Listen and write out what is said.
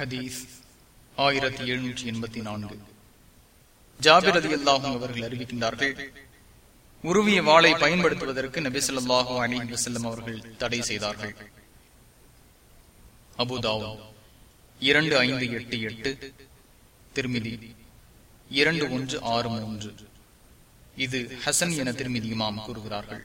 ஹதீஸ் ஆயிரத்தி எழுநூற்றி எண்பத்தி நான்கு. ஜாபிர் அலி அல்லாஹும் அவர்கள் அறிவிக்கின்றார்கள் உருவிய வாளை பயன்படுத்துவதற்கு நபிசல்லாஹு அலி வசல்லம் அவர்கள் தடை செய்தார்கள். அபுதாவோ இரண்டு ஐந்து எட்டு எட்டு திருமிதி இரண்டு ஒன்று ஆறு மூன்று. இது ஹசன் என திருமிதி இமாம் கூறுகிறார்கள்.